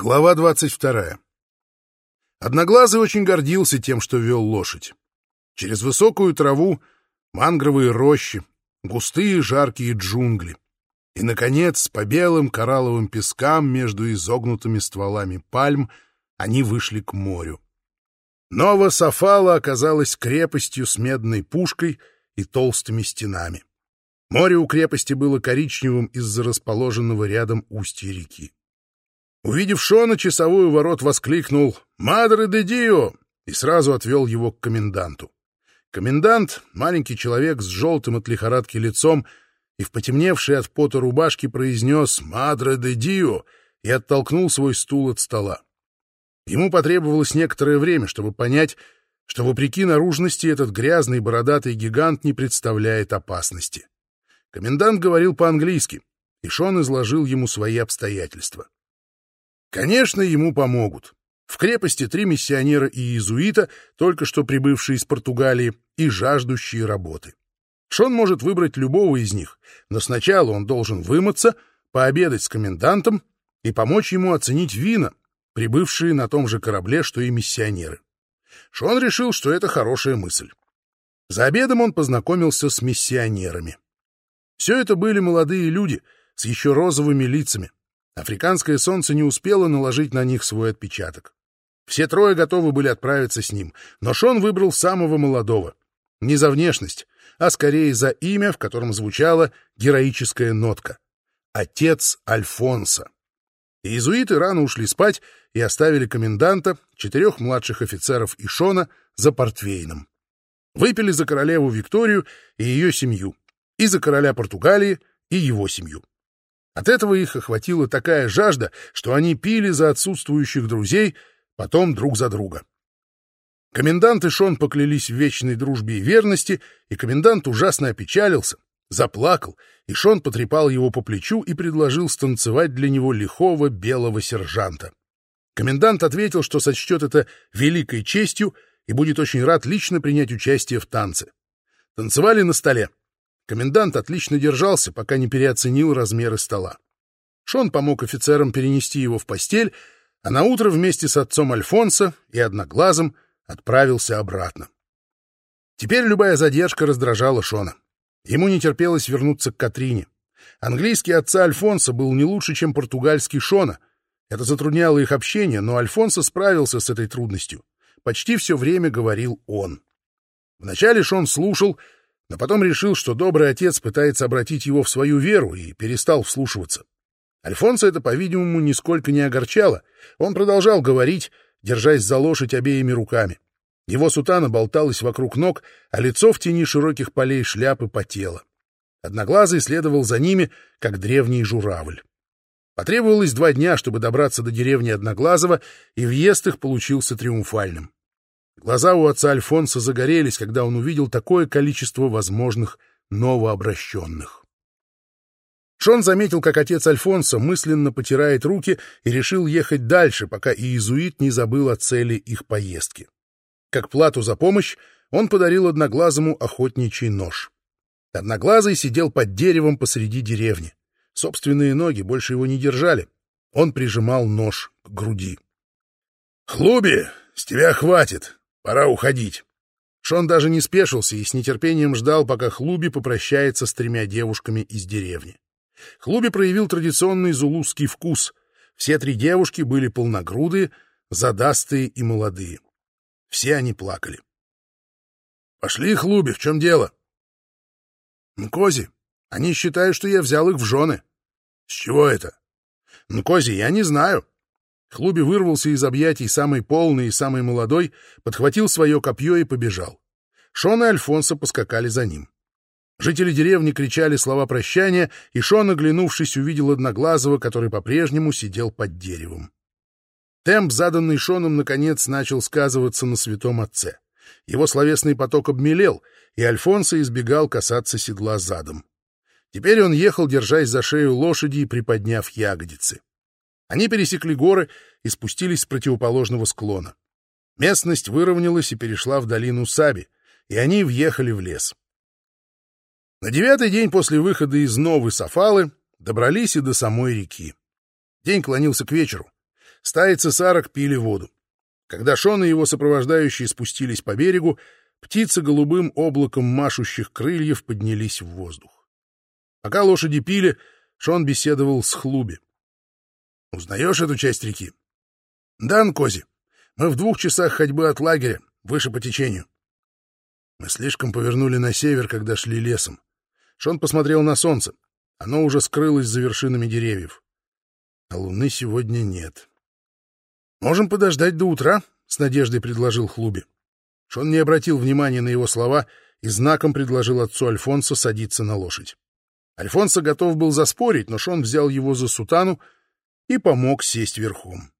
Глава 22. Одноглазый очень гордился тем, что вел лошадь. Через высокую траву, мангровые рощи, густые жаркие джунгли. И, наконец, по белым коралловым пескам между изогнутыми стволами пальм они вышли к морю. Нова Сафала оказалась крепостью с медной пушкой и толстыми стенами. Море у крепости было коричневым из-за расположенного рядом устья реки. Увидев Шона, часовой у ворот воскликнул «Мадре де Дио!» и сразу отвел его к коменданту. Комендант, маленький человек с желтым от лихорадки лицом и в потемневшей от пота рубашке произнес «Мадре де Дио!» и оттолкнул свой стул от стола. Ему потребовалось некоторое время, чтобы понять, что, вопреки наружности, этот грязный бородатый гигант не представляет опасности. Комендант говорил по-английски, и Шон изложил ему свои обстоятельства. Конечно, ему помогут. В крепости три миссионера и иезуита, только что прибывшие из Португалии и жаждущие работы. Шон может выбрать любого из них, но сначала он должен вымыться, пообедать с комендантом и помочь ему оценить вина, прибывшие на том же корабле, что и миссионеры. Шон решил, что это хорошая мысль. За обедом он познакомился с миссионерами. Все это были молодые люди с еще розовыми лицами, Африканское солнце не успело наложить на них свой отпечаток. Все трое готовы были отправиться с ним, но Шон выбрал самого молодого. Не за внешность, а скорее за имя, в котором звучала героическая нотка. Отец Альфонса. Иезуиты рано ушли спать и оставили коменданта, четырех младших офицеров и Шона за портвейном. Выпили за королеву Викторию и ее семью, и за короля Португалии и его семью. От этого их охватила такая жажда, что они пили за отсутствующих друзей, потом друг за друга. Комендант и Шон поклялись в вечной дружбе и верности, и комендант ужасно опечалился, заплакал, и Шон потрепал его по плечу и предложил станцевать для него лихого белого сержанта. Комендант ответил, что сочтет это великой честью и будет очень рад лично принять участие в танце. Танцевали на столе. Комендант отлично держался, пока не переоценил размеры стола. Шон помог офицерам перенести его в постель, а на утро вместе с отцом Альфонса и Одноглазым отправился обратно. Теперь любая задержка раздражала Шона. Ему не терпелось вернуться к Катрине. Английский отца Альфонса был не лучше, чем португальский Шона. Это затрудняло их общение, но Альфонсо справился с этой трудностью. Почти все время говорил он. Вначале Шон слушал, но потом решил, что добрый отец пытается обратить его в свою веру и перестал вслушиваться. Альфонсо это, по-видимому, нисколько не огорчало. Он продолжал говорить, держась за лошадь обеими руками. Его сутана болталась вокруг ног, а лицо в тени широких полей шляпы потело. Одноглазый следовал за ними, как древний журавль. Потребовалось два дня, чтобы добраться до деревни Одноглазого, и въезд их получился триумфальным. Глаза у отца Альфонса загорелись, когда он увидел такое количество возможных новообращенных. Шон заметил, как отец Альфонса мысленно потирает руки и решил ехать дальше, пока иезуит не забыл о цели их поездки. Как плату за помощь он подарил Одноглазому охотничий нож. Одноглазый сидел под деревом посреди деревни. Собственные ноги больше его не держали. Он прижимал нож к груди. — Хлуби, с тебя хватит! Пора уходить. Шон даже не спешился и с нетерпением ждал, пока Хлуби попрощается с тремя девушками из деревни. Хлуби проявил традиционный зулузский вкус. Все три девушки были полногрудые, задастые и молодые. Все они плакали. — Пошли, Хлуби, в чем дело? — Нкози, они считают, что я взял их в жены. — С чего это? — Нкози, я не знаю. Хлуби вырвался из объятий самый полный и самый молодой, подхватил свое копье и побежал. Шон и Альфонсо поскакали за ним. Жители деревни кричали слова прощания, и Шон, оглянувшись, увидел Одноглазого, который по-прежнему сидел под деревом. Темп, заданный Шоном, наконец начал сказываться на святом отце. Его словесный поток обмелел, и Альфонсо избегал касаться седла задом. Теперь он ехал, держась за шею лошади и приподняв ягодицы. Они пересекли горы и спустились с противоположного склона. Местность выровнялась и перешла в долину Саби, и они въехали в лес. На девятый день после выхода из Новой Сафалы добрались и до самой реки. День клонился к вечеру. Стаи цесарок пили воду. Когда Шон и его сопровождающие спустились по берегу, птицы голубым облаком машущих крыльев поднялись в воздух. Пока лошади пили, Шон беседовал с Хлуби. «Узнаешь эту часть реки?» «Да, Нкози. Мы в двух часах ходьбы от лагеря, выше по течению». Мы слишком повернули на север, когда шли лесом. Шон посмотрел на солнце. Оно уже скрылось за вершинами деревьев. А луны сегодня нет. «Можем подождать до утра?» — с надеждой предложил Хлуби. Шон не обратил внимания на его слова и знаком предложил отцу Альфонсо садиться на лошадь. Альфонсо готов был заспорить, но Шон взял его за сутану и помог сесть верхом.